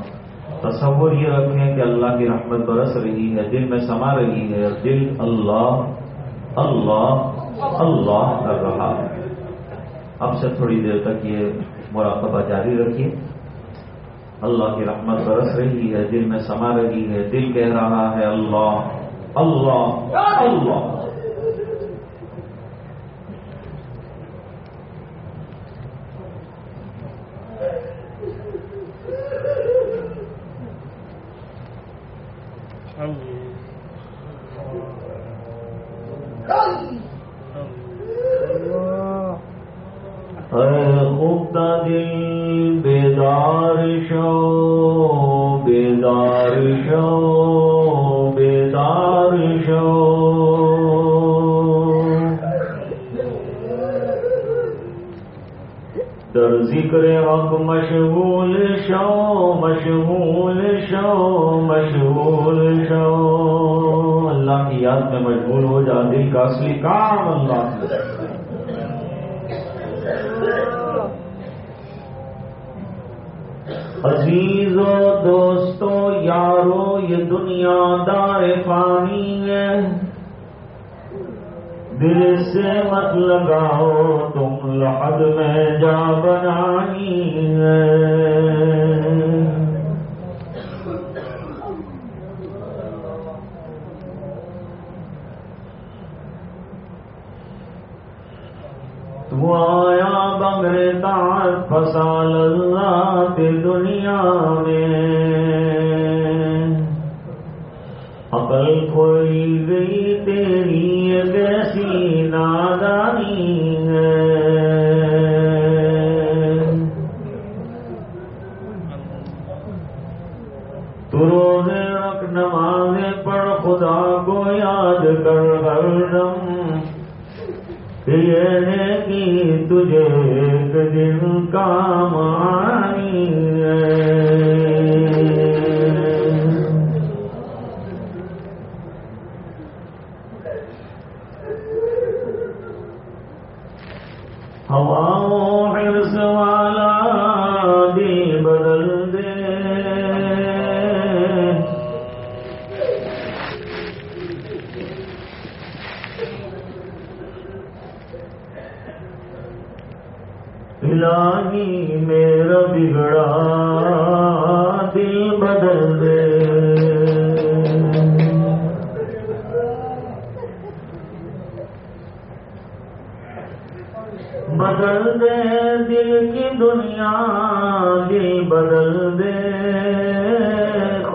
تصور یہ رکھیں کہ اللہ کی رحمت برس رہی ہے، دل میں سما رہی ہے۔ دل اللہ اللہ اللہ کر رہا ہے۔ اب سے تھوڑی دیر تک یہ مراقبہ جاری رکھیے۔ اللہ کی رحمت برس رہی ہے، دل میں سما رہی ہے۔ دل کہہ رہا ہے، اللہ اللہ اللہ۔ اللہ میں مشغول ہو جا، دل کا اصلی کام اللہ عزیز و دوستو یارو یہ دنیا دار پانی ہے۔ دل سے مت لگاؤ، تم لحد میں جا بنانی ہے تو آیا بمرے تار فسال اللہ کی دنیا میں۔ عقل کوئی گئی تیری تجھے دل کا کام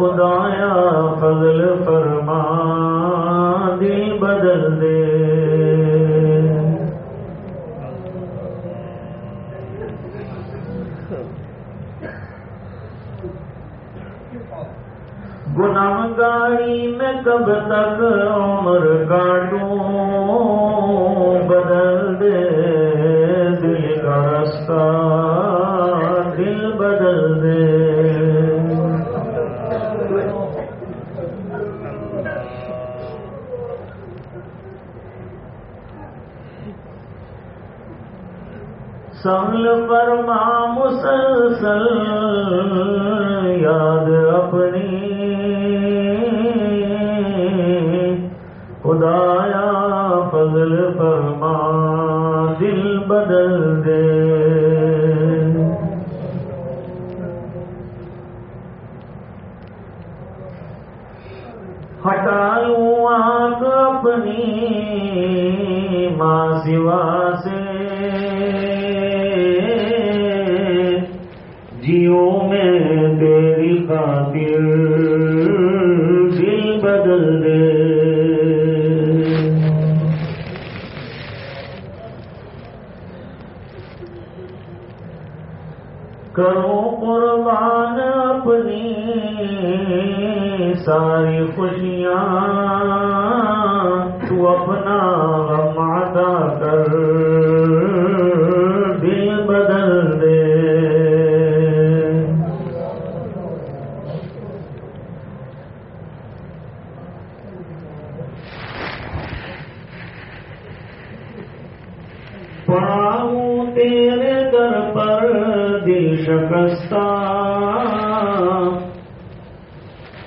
خدایا فضل فرما دل بدل دے۔ گناہ گاری میں کب تک عمر کا سمل فرما مسلسل یاد اپنی۔ خدایا فضل فرما، دل بدل دے۔ ہٹالوں آنکھ اپنی، ماں سوا سے۔ جیو میں تیری خاطر دل بدل دے۔ کرو قربان اپنی ساری خوشیاں تو اپنا شکستہ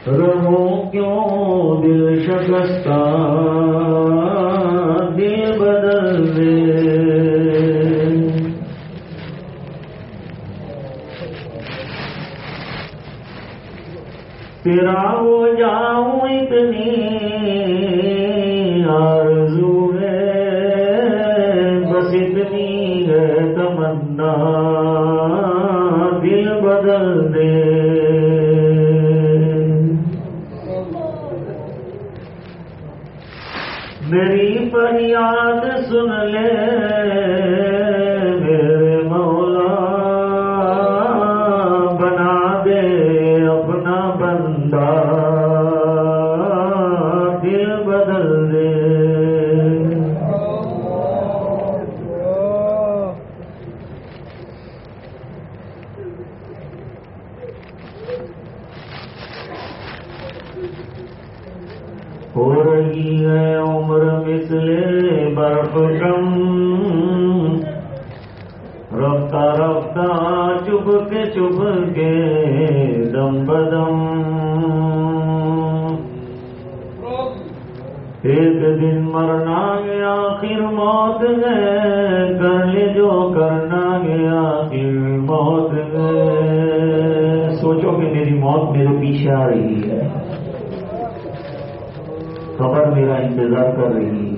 رہو کیوں دل شکستہ چپ کے دم بدم۔ ایک دن مرنا گیا آخر موت گئے کر لے جو کرنا گیا آخر موت گئے سوچو کہ میری موت میرے پیچھے آ رہی ہے۔ خبر میرا انتظار کر رہی ہے۔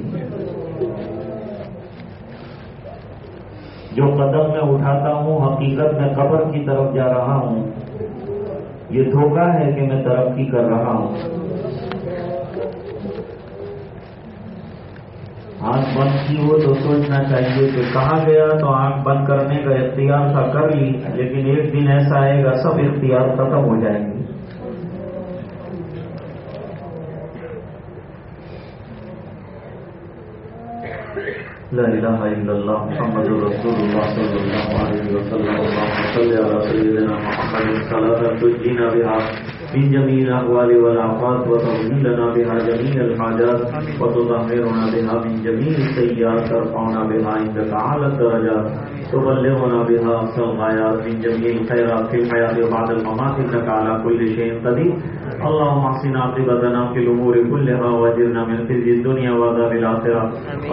جو قدم میں اٹھاتا ہوں حقیقت میں قبر کی طرف جا رہا ہوں۔ یہ دھوکہ ہے کہ میں ترقی کر رہا ہوں۔ آنکھ بند کی ہو تو سوچنا چاہیے کہ کہاں گیا تو آنکھ بند کرنے کا اختیار تھا کر لی، لیکن ایک دن ایسا آئے گا، سب اختیار ختم ہو جائیں گے۔ لا إله إلا الله محمد رسول الله صلى الله عليه وسلم. اللهم صل على سيدنا محمد. صلاة تجينا بها. من جميع الأحوال والآفات وتغني بها جميع الحاجات وتطهرنا بها من جميع السيئات ترفعنا بها عندك أعلى الدرجات، تبلغنا بها أقصى الغايات من جميع الخيرات في الحياة وبعد الممات إنك على كل شيء قدير اللهم احسن عاقبتنا في الأمور كلها واجرنا من خزي الدنيا وعذاب الآخرة.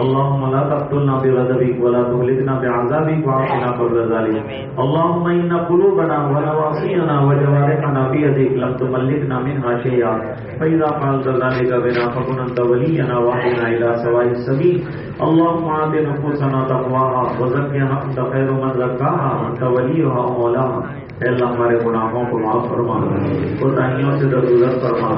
اللهم لا تقتلنا بغضبك ولا تهلكنا بعذابك وعافنا قبل ذلك. اللهم إن قلوبنا ونواصينا وجوارحنا في يدك لم تملكنا منها شيئا فإذا فعلت ذلك بنا فكن أنت ولينا واهدنا إلى سواء السبيل۔ اللهم آت نفوسنا تقواها وزكها أنت خير من زكاها أنت وليها ومولاها۔ اللہ ہمارے گناہوں کو معاف فرما کوتاہیوں سے درگزر فرما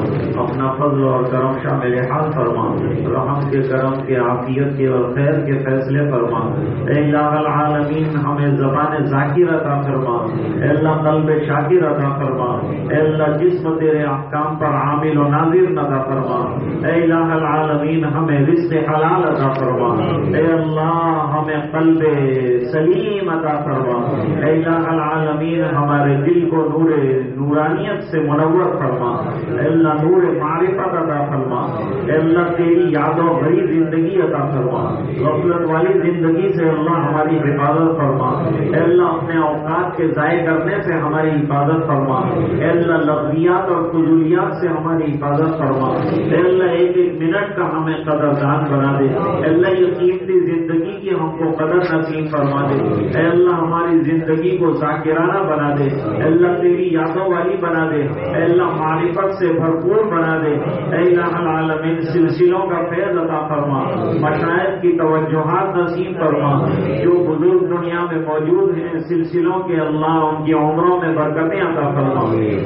اپنا فضل اور کرم شامل حال فرما رحم کے کرم کے عافیت کے اور خیر کے فیصلے فرما اے اللہ العالمین، ہمیں زبان ذاکر عطا فرما اے اللہ قلب شاکر عطا فرما اے اللہ جسم تیرے احکام پر عامل و ناظر عطا فرما اے اللہ العالمین، ہمیں رزق حلال عطا فرما اے اللہ، ہمیں قلب سلیم عطا فرما اے اللہ العالمین ہمارے دل کو نور نورانیت سے منور فرما اے اللہ نور معرفت عطا فرما اے اللہ تیری یادوں بھری زندگی عطا فرما غفلت والی زندگی سے اللہ ہماری حفاظت فرما اے اللہ اپنے اوقات کے ضائع کرنے سے ہماری حفاظت فرما اے اللہ لفظیات اور فضولیات سے ہماری حفاظت فرما اے اللہ ایک ایک منٹ کا ہمیں قدردان بنا دے۔ اے اللہ یہ قیمتی زندگی کی ہم کو قدر نصیب فرما دے۔ اے اللہ ہماری زندگی کو ذاکرانہ بنا دے اے اللہ تیری یادوں والی بنا دے۔ اے اللہ معرفت سے بھرپور بنا دے۔ اے اللہ العالمین، سلسلوں کا فیض عطا فرما۔ مشاہد کی توجہات نصیب فرما۔ جو بزرگ دنیا میں موجود ہیں، سلسلوں کے اللہ ان کی عمروں میں برکتیں عطا فرما۔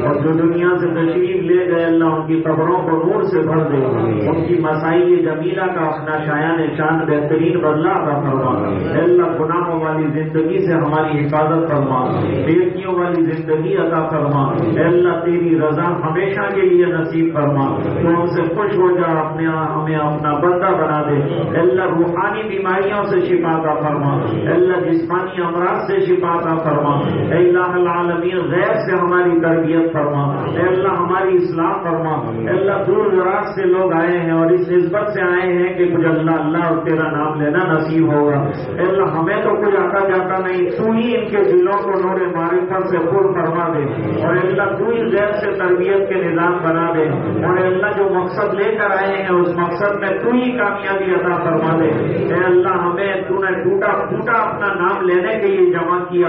اور جو دنیا سے تشریف لے گئے، اللہ ان کی قبروں کو نور سے بھر دے۔ ان کی مسائی جمیلہ کا اپنا شایان شان بہترین بدلا عطا فرما۔ اے اللہ گناہوں والی زندگی سے ہماری حفاظت فرما۔ بیٹیوں والی زندگی عطا فرما اے اللہ تیری رضا ہمیشہ کے لیے نصیب فرما تو ہم سے خوش ہو جا، اپنے ہمیں اپنا بندہ بنا دے۔ اے اللہ روحانی بیماریوں سے شفا عطا فرما اے اللہ جسمانی امراض سے شفا عطا فرما اے اللہ العالمین غیر سے ہماری تربیت فرما اے اللہ ہماری اصلاح فرما اے اللہ دور دراز سے لوگ آئے ہیں اور اس نسبت سے آئے ہیں کہ کچھ اللہ اللہ اور تیرا نام لینا نصیب ہوگا۔ اے اللہ ہمیں تو کچھ آتا جاتا نہیں، تو ہی ان کے دلوں کو نور معرفت سے پر فرما دے۔ اور اللہ تو ہی غیر سے تربیت کے نظام بنا دے۔ اور اللہ جو مقصد لے کر آئے ہیں، اس مقصد میں تو ہی کامیابی عطا فرما دے۔ اے اللہ، ہمیں تو نے ٹوٹا پھوٹا اپنا نام لینے کے لیے جمع کیا۔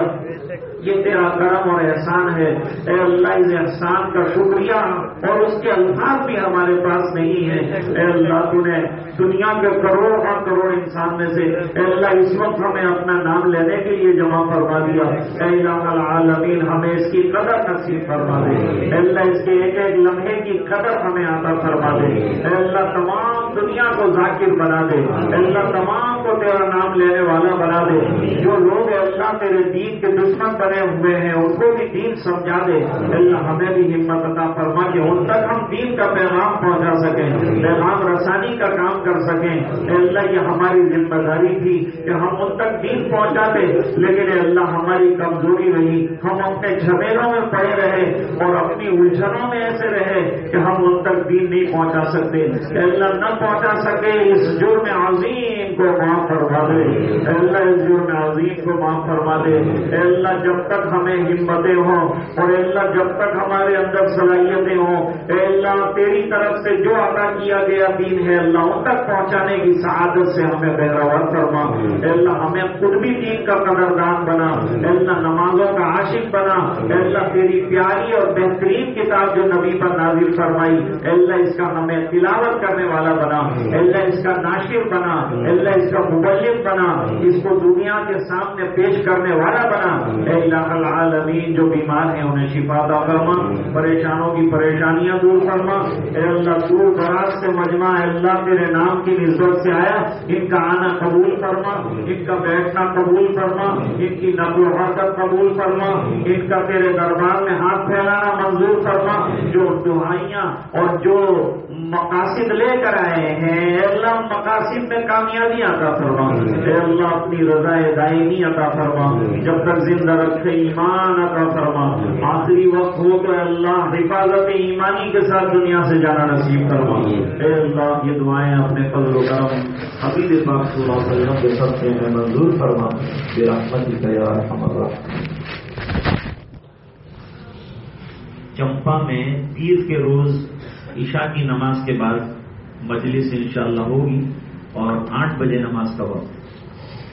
یہ تیرا کرم اور احسان ہے۔ اے اللہ، اس احسان کا شکریہ اور اس کے الفاظ بھی ہمارے پاس نہیں ہے اے اللہ تو نے دنیا کے کروڑ اور کروڑ انسان میں سے اے اللہ، اس وقت ہمیں اپنا نام لینے کے لیے جمع فرما دیا۔ اے اللہ العالمین، ہمیں اس کی قدر نصیب فرما دے۔ اے اللہ، اس کے ایک ایک لمحے کی قدر ہمیں عطا فرما دے۔ اے اللہ، تمام دنیا کو ذاکر بنا دے۔ اے اللہ، تمام کو تیرا نام لینے والا بنا دے۔ جو لوگ اے اللہ تیرے دین کے دشمن بنے ہوئے ہیں ان کو بھی دین سمجھا دے۔ اللہ ہمیں بھی ہمت عطا فرما کہ ان تک ہم دین کا پیغام پہنچا سکیں، پیغام رسانی کا کام کر سکیں۔ اللہ، یہ ہماری ذمہ داری تھی کہ ہم ان تک دین پہنچا دیں لیکن اللہ، ہماری کمزوری رہی۔ ہم اپنے جھمیلوں میں پڑے رہے، اور اپنی الجھنوں میں ایسے رہے کہ ہم ان تک دین نہیں پہنچا سکتے۔ اللہ، نہ پہنچا سکے، اس جرم عظیم کو معاف فرما دے۔ اللہ، اس جرم عظیم کو معاف فرما دے۔ اللہ، جب جب تک ہمیں ہمتیں ہوں، اور اے اللہ جب تک ہمارے اندر صلاحیتیں ہوں، اے اللہ تیری طرف سے جو عطا کیا گیا دین ہے اللہ ان تک پہنچانے کی سعادت سے ہمیں بہراور فرما۔ اے اللہ ہمیں خود بھی دین کا قدردان بنا۔ اے اللہ نمازوں کا عاشق بنا۔ اے اللہ تیری پیاری اور بہترین کتاب جو نبی پر نازل فرمائی، اے اللہ اس کا ہمیں تلاوت کرنے والا بنا۔ اے اللہ اس کا ناشر بنا۔ اے اللہ اس کا مبلغ بنا۔ اس کو دنیا کے سامنے پیش کرنے والا بنا۔ اے اللہ العالمین، جو بیمار ہیں، انہیں شفا دا فرما، پریشانوں کی پریشانیاں دور فرما۔ اے اللہ دور دراز سے مجمع اے اللہ تیرے نام کی نسبت سے آیا۔ ان کا آنا قبول فرما۔ ان کا بیٹھنا قبول فرما۔ ان کی نقل و حرکت قبول فرما۔ ان کا تیرے دربار میں ہاتھ پھیلانا منظور فرما۔ جو دعائیاں اور جو مقاصد لے کر آئے ہیں، اے اللہ، مقاصد میں کامیابی عطا فرما۔ اے اللہ، اپنی رضا دائمی عطا فرما۔ جب تک زندہ رکھے ایمان عطا فرما آخری وقت ہو تو اللہ حفاظت ایمانی کے ساتھ دنیا سے جانا نصیب فرما اے اللہ، یہ دعائیں اپنے فضل و کرم حبیب پاک صلی اللہ علیہ وسلم کے سب سے میں منظور فرما۔ یہ رحمت کی تیار ہمارا چمپا میں پیر کے روز عشاء کی نماز کے بعد مجلس انشاءاللہ ہوگی اور آٹھ بجے نماز کا وقت۔